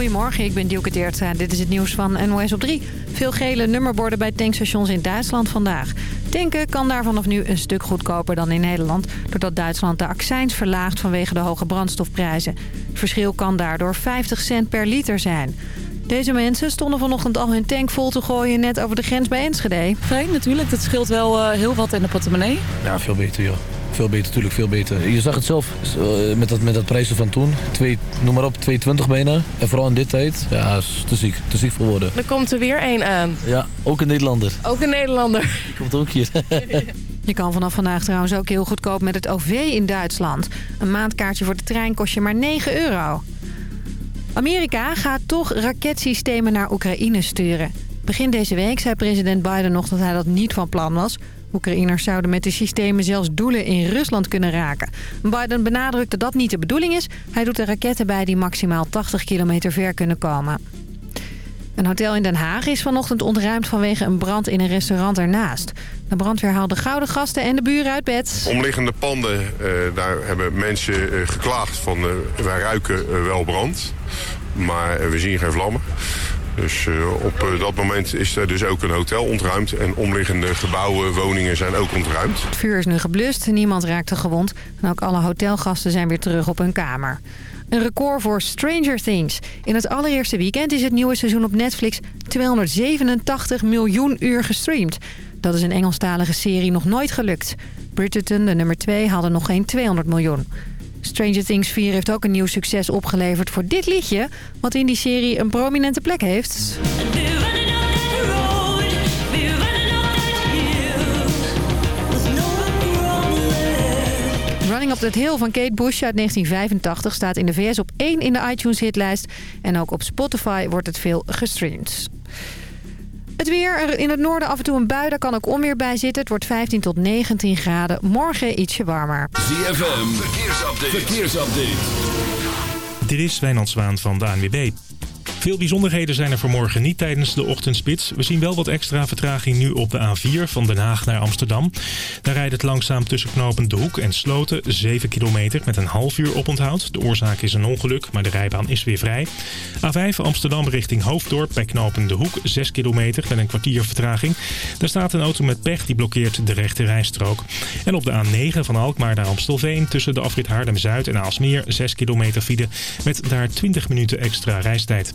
Goedemorgen, ik ben Dielke Teert. Dit is het nieuws van NOS op 3. Veel gele nummerborden bij tankstations in Duitsland vandaag. Tanken kan daar vanaf nu een stuk goedkoper dan in Nederland... doordat Duitsland de accijns verlaagt vanwege de hoge brandstofprijzen. Het verschil kan daardoor 50 cent per liter zijn. Deze mensen stonden vanochtend al hun tank vol te gooien net over de grens bij Enschede. Fijn natuurlijk, dat scheelt wel uh, heel wat in de portemonnee. Ja, veel beter joh. Veel beter, natuurlijk veel beter. Je zag het zelf uh, met, dat, met dat prijzen van toen. Twee, noem maar op, 2,20 bijna. En vooral in dit tijd, ja, is te ziek. Te ziek voor woorden. Er komt er weer één aan. Ja, ook een Nederlander. Ook een Nederlander. Die komt ook hier. Je kan vanaf vandaag trouwens ook heel goedkoop met het OV in Duitsland. Een maandkaartje voor de trein kost je maar 9 euro. Amerika gaat toch raketsystemen naar Oekraïne sturen. Begin deze week zei president Biden nog dat hij dat niet van plan was. Oekraïners zouden met de systemen zelfs doelen in Rusland kunnen raken. Biden benadrukt dat dat niet de bedoeling is. Hij doet er raketten bij die maximaal 80 kilometer ver kunnen komen. Een hotel in Den Haag is vanochtend ontruimd vanwege een brand in een restaurant ernaast. De brandweer haalde gouden gasten en de buren uit bed. Omliggende panden, uh, daar hebben mensen uh, geklaagd van uh, wij ruiken wel brand. Maar we zien geen vlammen. Dus op dat moment is er dus ook een hotel ontruimd. En omliggende gebouwen, woningen zijn ook ontruimd. Het vuur is nu geblust, niemand raakte gewond. En ook alle hotelgasten zijn weer terug op hun kamer. Een record voor Stranger Things. In het allereerste weekend is het nieuwe seizoen op Netflix 287 miljoen uur gestreamd. Dat is een Engelstalige serie nog nooit gelukt. Bridgerton, de nummer 2, haalde nog geen 200 miljoen. Stranger Things 4 heeft ook een nieuw succes opgeleverd voor dit liedje... wat in die serie een prominente plek heeft. Running Up That Hill van Kate Bush uit 1985 staat in de VS op 1 in de iTunes-hitlijst. En ook op Spotify wordt het veel gestreamd. Het weer, in het noorden af en toe een bui, daar kan ook onweer bij zitten. Het wordt 15 tot 19 graden, morgen ietsje warmer. ZFM, verkeersupdate. verkeersupdate. Dit is Wijnand Zwaan van de ANWB. Veel bijzonderheden zijn er vanmorgen niet tijdens de ochtendspits. We zien wel wat extra vertraging nu op de A4 van Den Haag naar Amsterdam. Daar rijdt het langzaam tussen knopen De Hoek en Sloten 7 kilometer met een half uur oponthoud. De oorzaak is een ongeluk, maar de rijbaan is weer vrij. A5 Amsterdam richting Hoofddorp bij knopen De Hoek 6 kilometer met een kwartier vertraging. Daar staat een auto met pech die blokkeert de rechte rijstrook. En op de A9 van Alkmaar naar Amstelveen tussen de afrit Haarlem-Zuid en Aalsmeer 6 kilometer file met daar 20 minuten extra reistijd.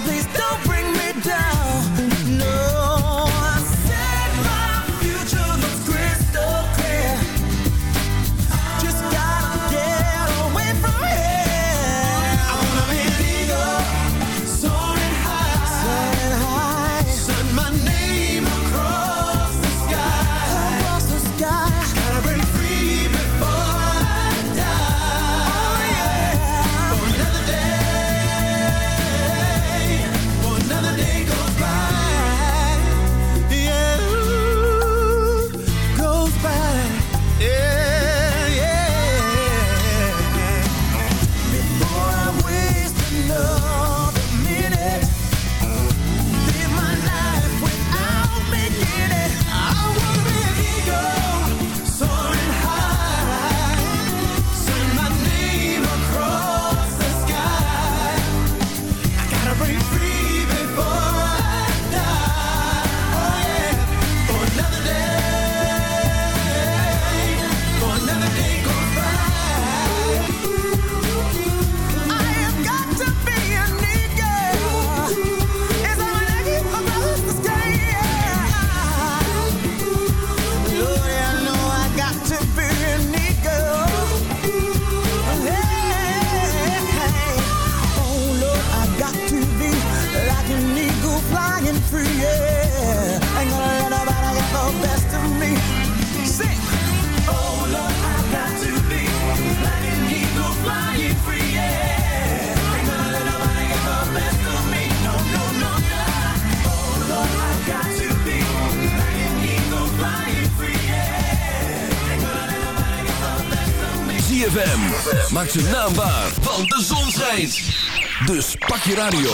please don't bring me down. ZFM. Maak ze naambaar, want de zon schijnt. Dus pak je radio.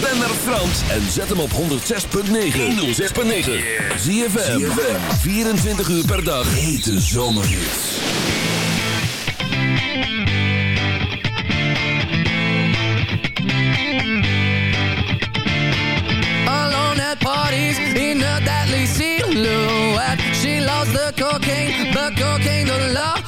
Ben naar Frans en zet hem op 106.9. 106.9. ZFM. 24 uur per dag. Hete zomerhits. Alone at parties in a deadly silhouette. Eh, she loves the cocaine, the cocaine don't love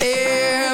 Air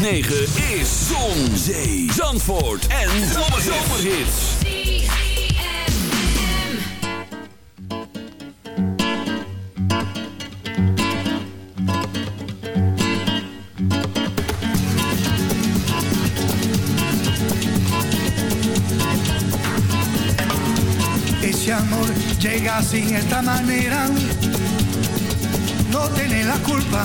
9 is Zon, Zee, Zandvoort en Zomerhits. Ese amor llega sin esta manera, no tiene la culpa.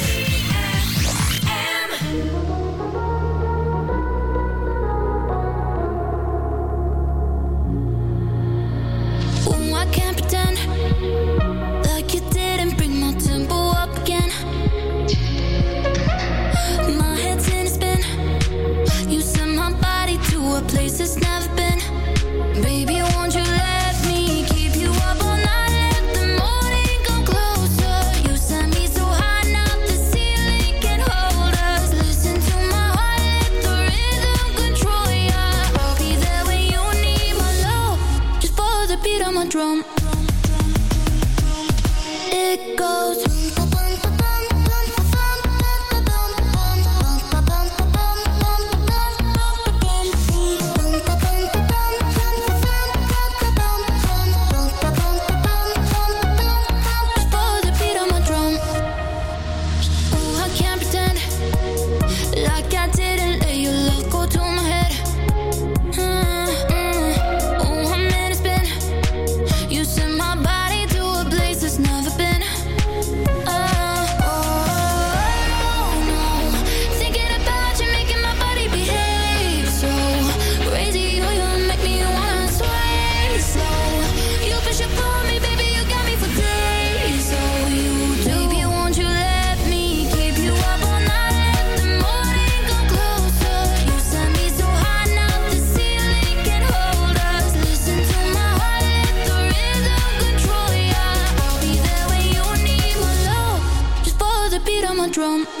from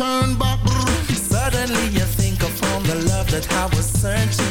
turn back. Suddenly you think of all the love that I was searching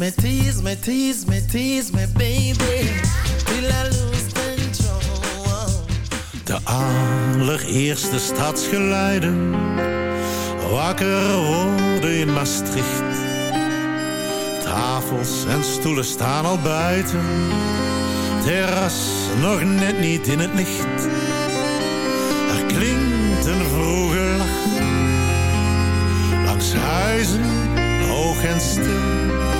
me, tease me, tease me, tease me, baby. Till I lose control. De allereerste stadsgeluiden. Wakker worden in Maastricht. Tafels en stoelen staan al buiten. Terras nog net niet in het licht. Er klinkt een vroege lach. Langs huizen hoog en stil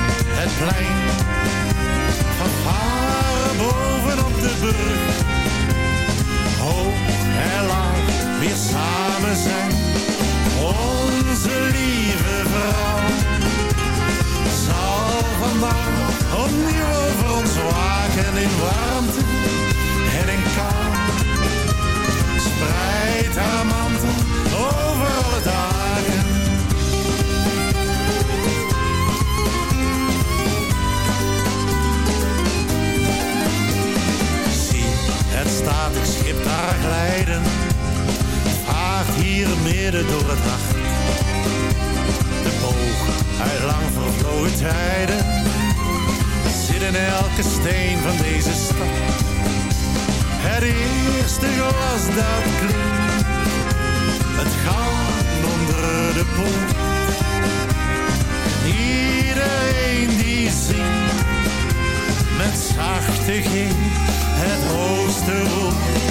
het plein. Gevaren bovenop de brug. Hoog en laag weer samen zijn. Onze lieve vrouw zal vandaag opnieuw over ons waken in warmte en in kou. Spreid haar mantel over alle dagen glijden, vaag hier midden door het nacht. De boog uit lang vervlogen tijden zit in elke steen van deze stad. Het eerste glas dat klinkt, het goud onder de poel. Iedereen die zingt, met zachte ging het hoogste roep.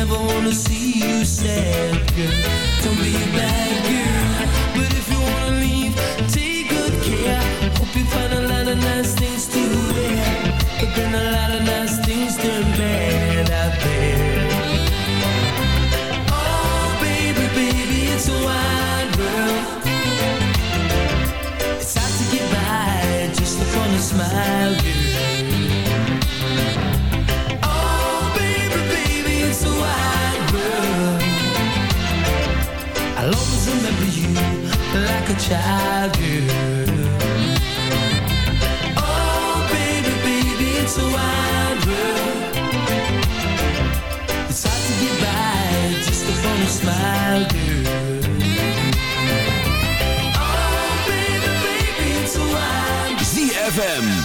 never wanna see you sad.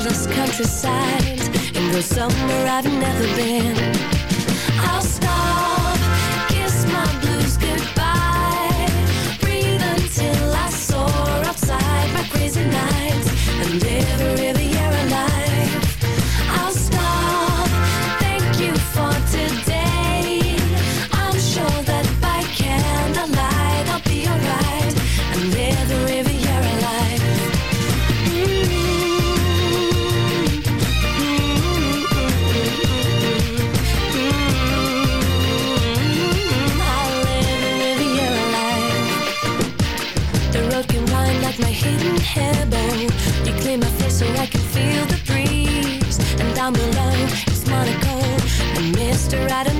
endless countryside and go somewhere I've never been. I'll stop, kiss my blues goodbye, breathe until I soar outside my crazy nights and live sister at a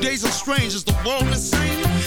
Days are strange. Is the world insane?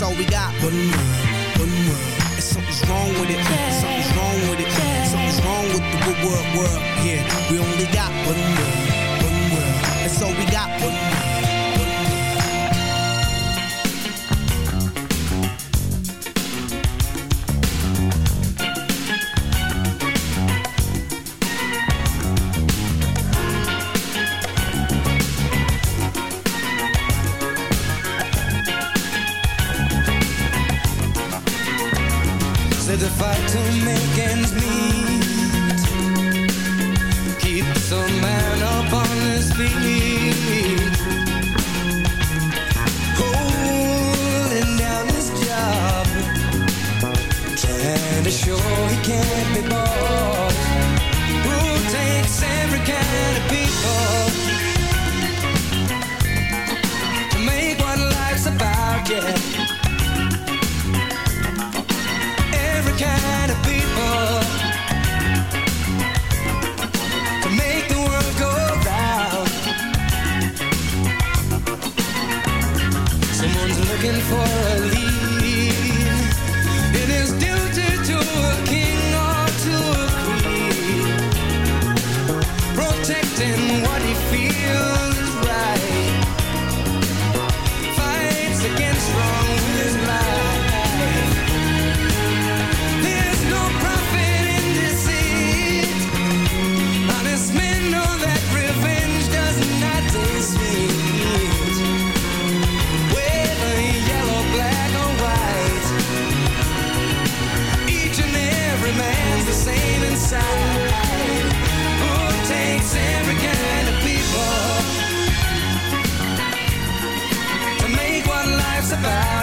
That's all we got. One world, one world. And something's wrong with it. Something's wrong with it. Something's wrong with the good world, world. Yeah, we only got one world,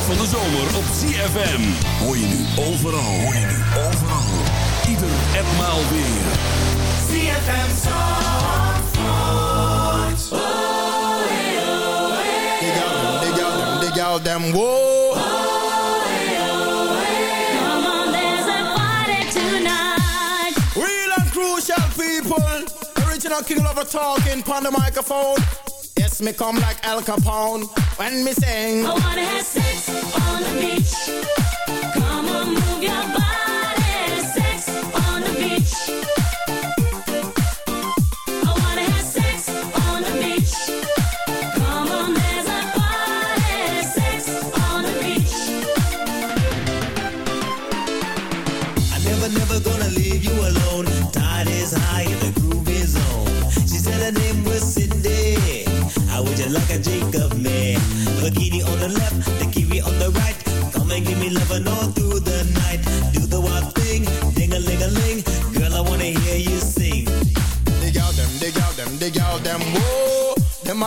Geluid van de zomer op ZFM. Hoor je nu overal. Hoor je nu overal. Ieder en maal weer. ZFM Zandvoort. Oh, hey, oh, hey, Dig out them, dig out them, dig out them, whoa. Come on, there's a party tonight. Real and crucial people. Original king lover talking on the microphone. Me come like Al Capone when me sing. I wanna have sex on the beach. Come on, move your body.